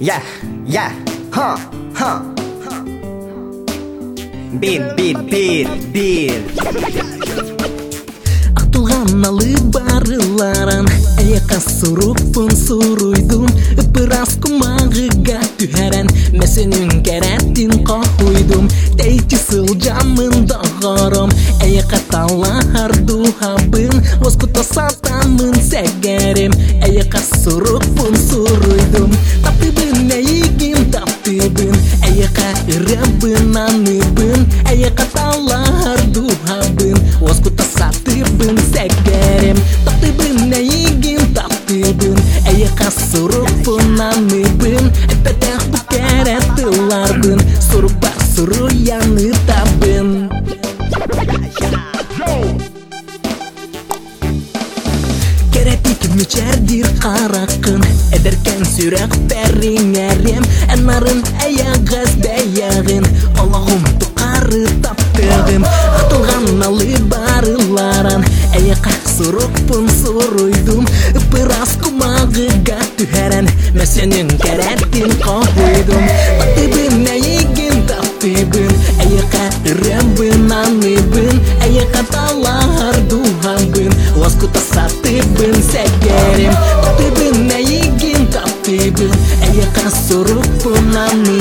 yeah, yeah, huh, huh. Бит, бит, бит, бит. атылған алы барыларан, аяққа сұрыппын сұруйдым біраз құмағыға түхәрән мәсенің кәрәттін қоқуйдым тәйті сыл жамын доғырым аяққа талар Өз күтті сатамын сәгәрем аяққа сұрыппын сұруйдым бананы бын А я катала ардуга бын Воску тасаты бын секерем Тапты бын не игин тапты бын А я касуру пунаны бын Эпетех букере тылар бын Суру бар суру яны арақын Әдіркен сүрек бәрін әрем Әнарын әяғаз бәяғын Олағым тұқары таптығым Атылған алы барыларан Әйеқа сұрықпын сұройдым Үпірас құмағыға түхәрән Мәсенің кәрәттен қоғыдым I'm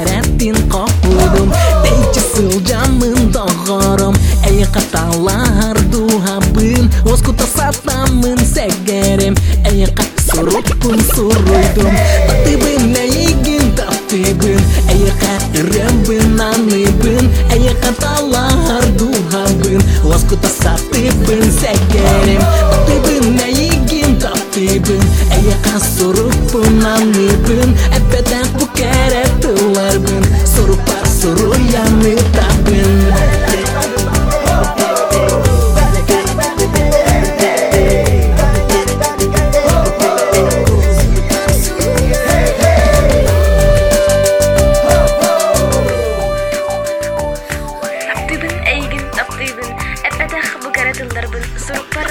Әрәттин қақудым Әйті сыл жамын дағарым Әй қаталар дуға бүн сатамын сәгәрім Әй қат сұрып күн сұрыдым Әй қат үрім бүн аны Әй қаталар дуға бүн Өз күтір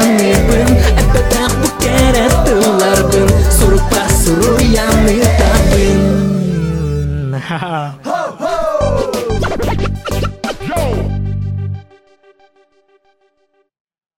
jany bym bu bukere tular bym Surupah suruyany tabym Ha ha Yo!